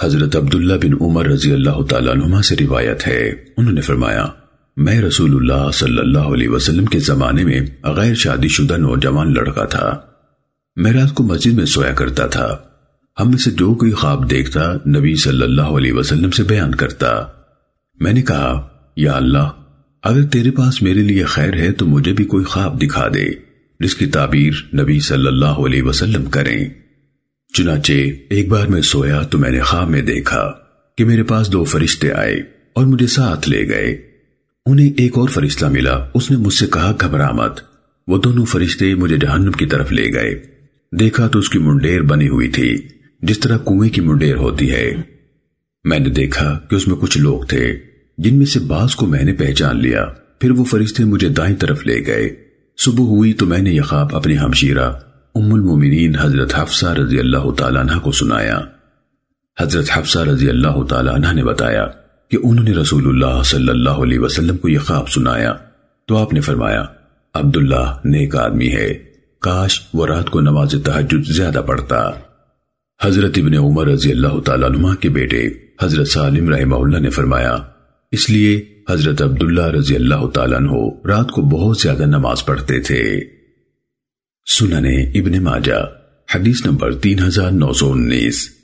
حضرت عبداللہ بن عمر رضی اللہ تعالیٰ عنہ سے روایت ہے۔ انہوں نے فرمایا، میں رسول اللہ صلی اللہ علیہ وسلم کے زمانے میں غیر شادی شدہ نوجوان لڑکا تھا۔ میں رات کو مسجد میں سویا کرتا تھا۔ ہم میں سے جو کوئی خواب دیکھتا، نبی صلی اللہ علیہ وسلم سے بیان کرتا۔ میں نے کہا، یا اللہ، اگر تیرے پاس میرے لیے خیر ہے تو مجھے بھی کوئی خواب دکھا دے۔ جس کی تعبیر نبی صلی اللہ علیہ وسلم کریں۔ چنانچہ ایک بار میں سویا تو میں نے خواب میں دیکھا کہ میرے پاس دو فرشتے آئے اور مجھے ساتھ لے گئے۔ انہیں ایک اور فرشتہ ملا۔ اس نے مجھ سے کہا، گھبرا مت۔ وہ دونوں فرشتے مجھے جہنم کی طرف لے گئے۔ دیکھا تو اس کی منڈیر بنی ہوئی تھی، جس طرح کنویں کی منڈیر ہوتی ہے۔ میں نے دیکھا کہ اس میں کچھ لوگ تھے، جن میں سے بعض کو میں نے پہچان لیا۔ پھر وہ فرشتے مجھے دائیں طرف لے گئے۔ صبح ہوئی تو میں نے یہ خواب اپنی ہمشیرہ ام المومنین حضرت حفصہ رضی اللہ تعالیٰ عنہ کو سنایا۔ حضرت حفصہ رضی اللہ تعالیٰ عنہ نے بتایا کہ انہوں نے رسول اللہ صلی اللہ علیہ وسلم کو یہ خواب سنایا۔ تو آپ نے فرمایا، عبداللہ نیک آدمی ہے، کاش وہ رات کو نماز تحجد زیادہ پڑھتا۔ حضرت ابن عمر رضی اللہ تعالیٰ عنہ کے بیٹے حضرت سالم رحمہ اللہ نے فرمایا، اس لیے حضرت عبداللہ رضی اللہ تعالیٰ عنہ رات کو بہت زیادہ نماز پڑھتے تھے۔ سننے ابن ماجہ حدیث نمبر تین ہزار نو سو انیس۔